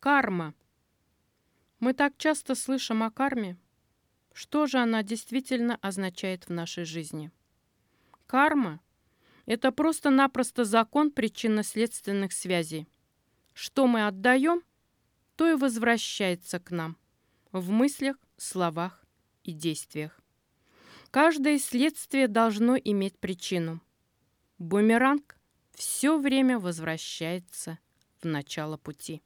Карма. Мы так часто слышим о карме. Что же она действительно означает в нашей жизни? Карма – это просто-напросто закон причинно-следственных связей. Что мы отдаем, то и возвращается к нам в мыслях, словах и действиях. Каждое следствие должно иметь причину. Бумеранг все время возвращается в начало пути.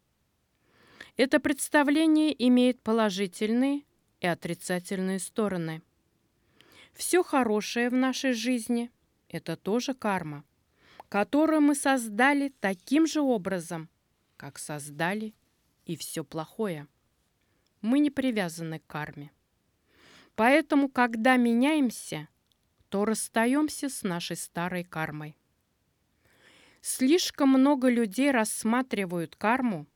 Это представление имеет положительные и отрицательные стороны. Все хорошее в нашей жизни – это тоже карма, которую мы создали таким же образом, как создали и все плохое. Мы не привязаны к карме. Поэтому, когда меняемся, то расстаемся с нашей старой кармой. Слишком много людей рассматривают карму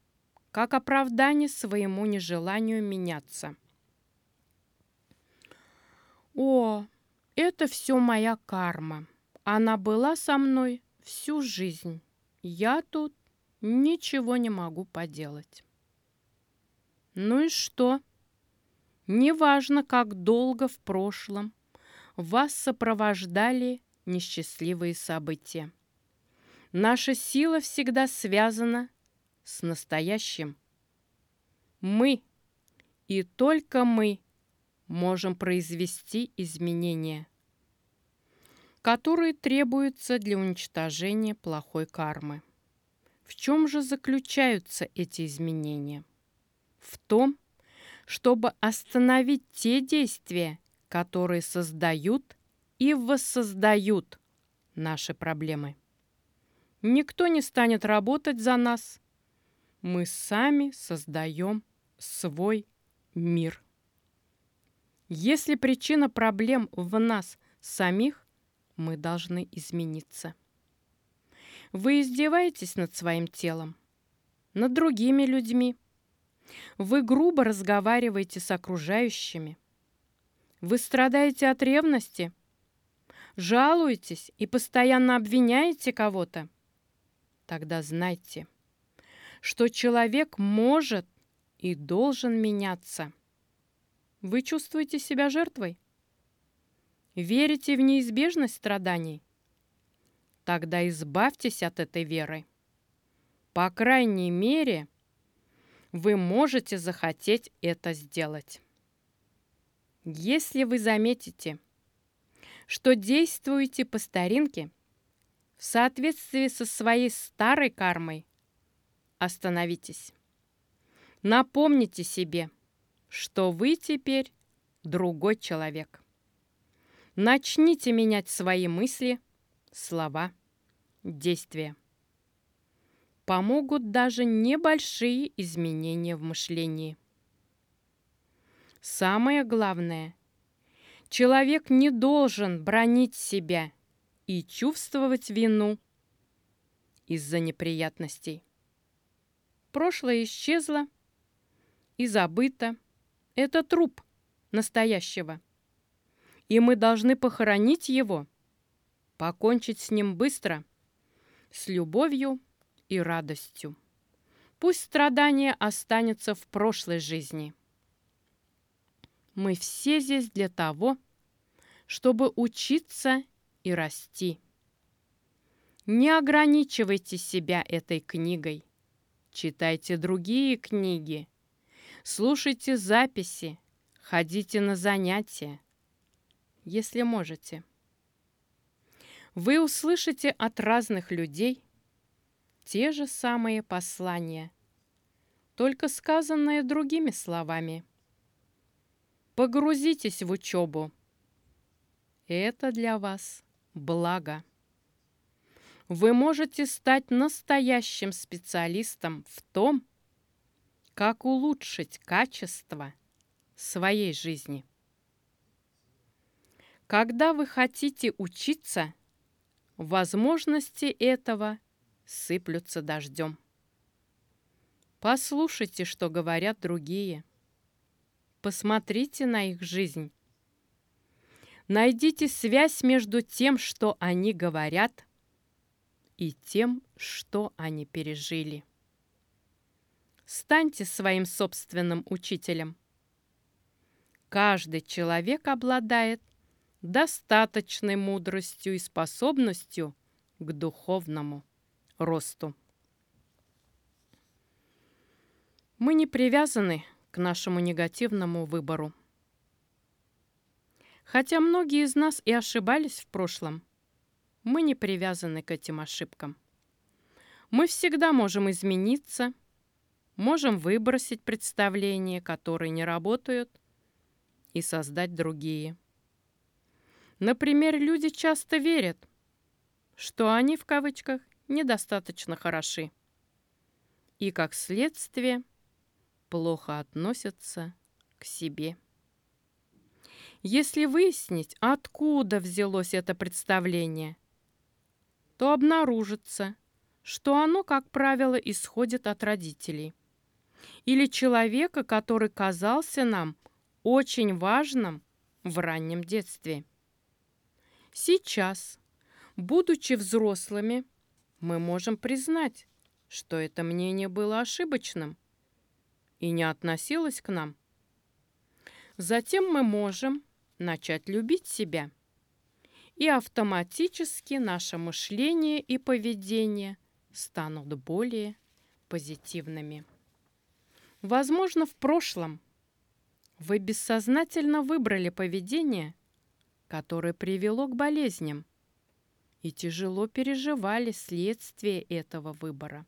как оправдание своему нежеланию меняться. О, это все моя карма. Она была со мной всю жизнь. Я тут ничего не могу поделать. Ну и что? Неважно, как долго в прошлом вас сопровождали несчастливые события. Наша сила всегда связана с настоящим. Мы и только мы можем произвести изменения, которые требуются для уничтожения плохой кармы. В чем же заключаются эти изменения? В том, чтобы остановить те действия, которые создают и воссоздают наши проблемы. Никто не станет работать за нас. Мы сами создаем свой мир. Если причина проблем в нас самих, мы должны измениться. Вы издеваетесь над своим телом, над другими людьми. Вы грубо разговариваете с окружающими. Вы страдаете от ревности, жалуетесь и постоянно обвиняете кого-то тогда знайте, что человек может и должен меняться. Вы чувствуете себя жертвой? Верите в неизбежность страданий? Тогда избавьтесь от этой веры. По крайней мере, вы можете захотеть это сделать. Если вы заметите, что действуете по старинке – в соответствии со своей старой кармой остановитесь. Напомните себе, что вы теперь другой человек. Начните менять свои мысли, слова, действия. Помогут даже небольшие изменения в мышлении. Самое главное, человек не должен бронить себя – и чувствовать вину из-за неприятностей. Прошлое исчезло и забыто. Это труп настоящего. И мы должны похоронить его, покончить с ним быстро, с любовью и радостью. Пусть страдание останется в прошлой жизни. Мы все здесь для того, чтобы учиться и расти. Не ограничивайте себя этой книгой. Читайте другие книги. Слушайте записи. Ходите на занятия, если можете. Вы услышите от разных людей те же самые послания, только сказанные другими словами. Погрузитесь в учебу. Это для вас благо. Вы можете стать настоящим специалистом в том, как улучшить качество своей жизни. Когда вы хотите учиться, возможности этого сыплются дождем. Послушайте, что говорят другие. Посмотрите на их жизнь. Найдите связь между тем, что они говорят, и тем, что они пережили. станьте своим собственным учителем. Каждый человек обладает достаточной мудростью и способностью к духовному росту. Мы не привязаны к нашему негативному выбору. Хотя многие из нас и ошибались в прошлом, мы не привязаны к этим ошибкам. Мы всегда можем измениться, можем выбросить представления, которые не работают, и создать другие. Например, люди часто верят, что они, в кавычках, недостаточно хороши. И, как следствие, плохо относятся к себе. Если выяснить, откуда взялось это представление, то обнаружится, что оно, как правило, исходит от родителей или человека, который казался нам очень важным в раннем детстве. Сейчас, будучи взрослыми, мы можем признать, что это мнение было ошибочным и не относилось к нам. Затем мы можем начать любить себя, и автоматически наше мышление и поведение станут более позитивными. Возможно, в прошлом вы бессознательно выбрали поведение, которое привело к болезням, и тяжело переживали следствие этого выбора.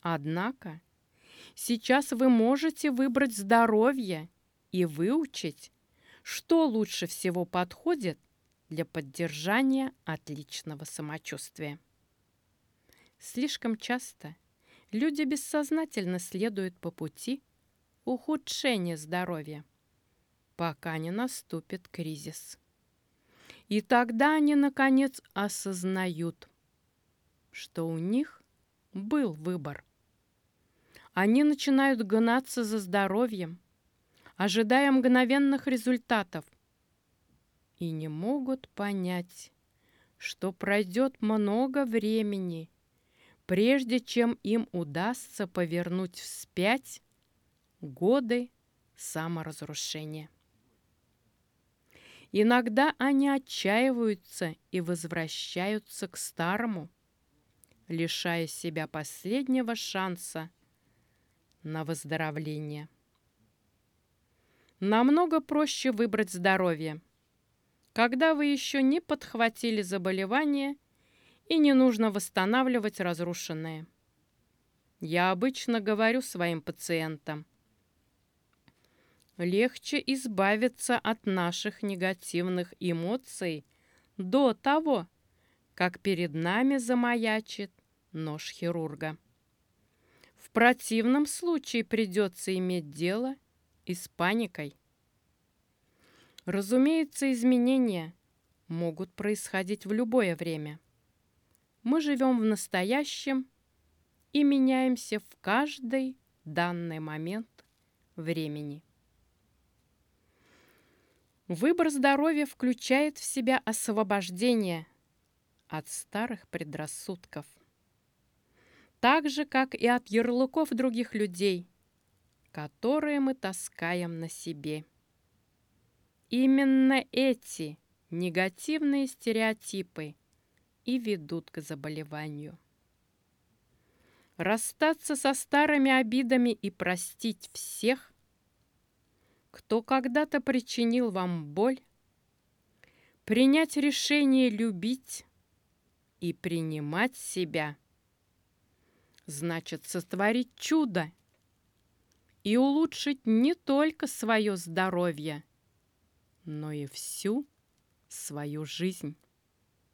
Однако сейчас вы можете выбрать здоровье и выучить, что лучше всего подходит для поддержания отличного самочувствия. Слишком часто люди бессознательно следуют по пути ухудшения здоровья, пока не наступит кризис. И тогда они, наконец, осознают, что у них был выбор. Они начинают гнаться за здоровьем, ожидая мгновенных результатов, и не могут понять, что пройдет много времени, прежде чем им удастся повернуть вспять годы саморазрушения. Иногда они отчаиваются и возвращаются к старому, лишая себя последнего шанса на выздоровление. Намного проще выбрать здоровье, когда вы еще не подхватили заболевание и не нужно восстанавливать разрушенное. Я обычно говорю своим пациентам – легче избавиться от наших негативных эмоций до того, как перед нами замаячит нож хирурга. В противном случае придется иметь дело и с паникой. Разумеется, изменения могут происходить в любое время. Мы живем в настоящем и меняемся в каждый данный момент времени. Выбор здоровья включает в себя освобождение от старых предрассудков. Так же, как и от ярлыков других людей, которые мы таскаем на себе. Именно эти негативные стереотипы и ведут к заболеванию. Расстаться со старыми обидами и простить всех, кто когда-то причинил вам боль, принять решение любить и принимать себя, значит сотворить чудо и улучшить не только свое здоровье, но и всю свою жизнь.